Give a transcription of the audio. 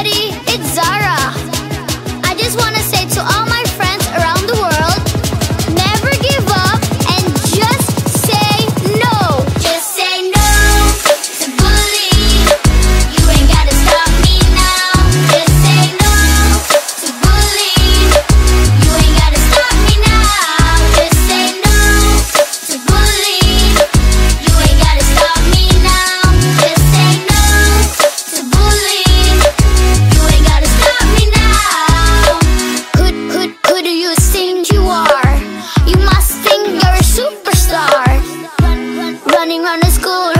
everybody, it's Zara. run to school